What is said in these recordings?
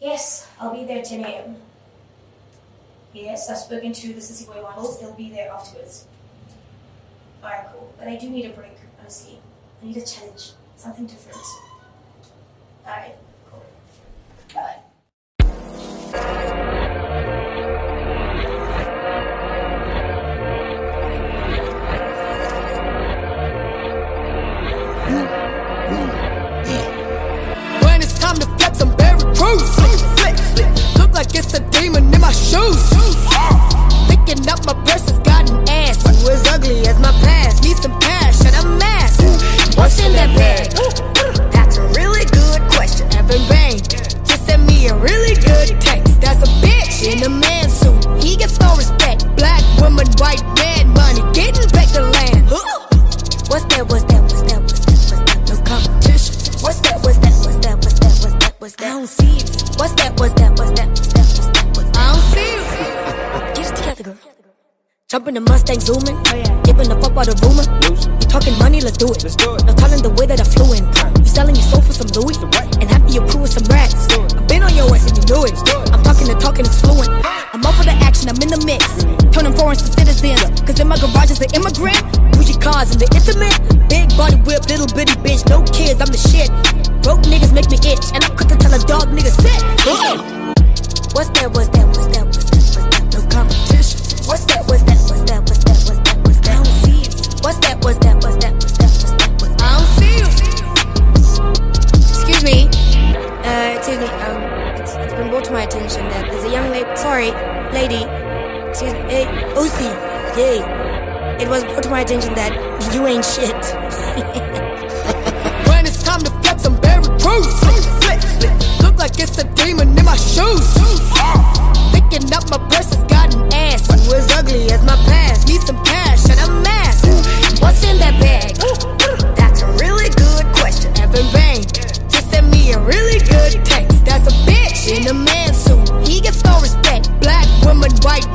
Yes, I'll be there 10 a.m. Yes, I've spoken to the Sissy Boy models. They'll be there afterwards. Alright, cool. But I do need a break, honestly. I need a challenge. Something different. Alright, Woman, white man, money, getting back the land. What's that? What's that? What's that? What's that? What's that? No competition. What's that? What's that? What's that? What's that? What's that? What's that? I don't see it. What's that? What's that? What's that? What's that? What's that? What's that? I don't see it. Get it together, girl. Jump in the Mustang zooming. Giving a fuck about the rumor. You talking money, let's do it. Let's do it. No telling the way that I flew in. You selling your soul for some Louis. And half of your crew with some rats. I've been on your ass and you knew it. I'm talking the talking, it's fluent. I'm Turning foreigns to citizens. Cause in my garage is an immigrant. Bougie cars and the intimate. Big body whip, little bitty bitch. No kids, I'm the shit. Broke niggas make me itch. And I'm quick to tell a dog nigga sit. What's that? What's that? What's that? Me. Hey, OC. Hey. It was brought to my attention that you ain't shit. when it's time to flex, I'm very cruise. Flip, flip. Look like it's a demon in my shoes. Uh, picking up my purse has got an ass. You as ugly as my past. Need some cash and a mask. What's in that bag? That's a really good question. Evan Bain just sent me a really good text. That's a bitch in a man suit. He gets no respect. Black woman, white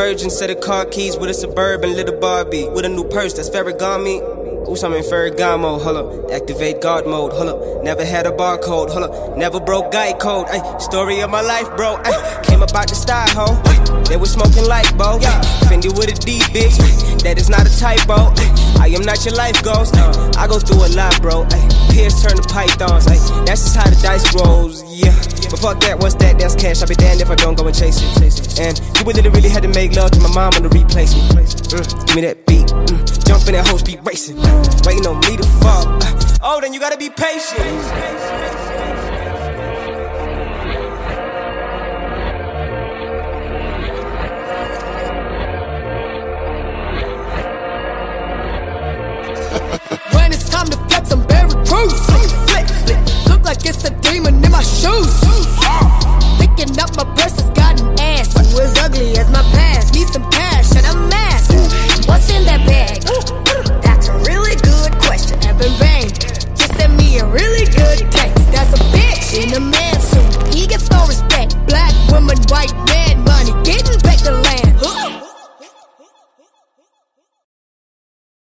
virgin set of car keys with a suburban little Barbie with a new purse that's Ferragamo. Ooh, I'm in Ferragamo, hold up. Activate guard mode, hold up. Never had a barcode, hold up. Never broke guide code, ay. Story of my life, bro. Ay. Came about the style, ho. They was smoking light, bro. Yeah. Fendi with a D, bitch. That is not a typo. I am not your life ghost. I go through a lot, bro. Ay. Pierce turn to pythons. Ay. That's just how the dice rolls, yeah. But fuck that, what's that? That's cash. I'll be damned if I don't go and chase it. And you would literally had to make love to my mom on the replace me. Mm, give me that beat. Mm, jump in that whole be racing. Waiting on me to fall. Uh, oh, then you gotta be patient. time to flex, I'm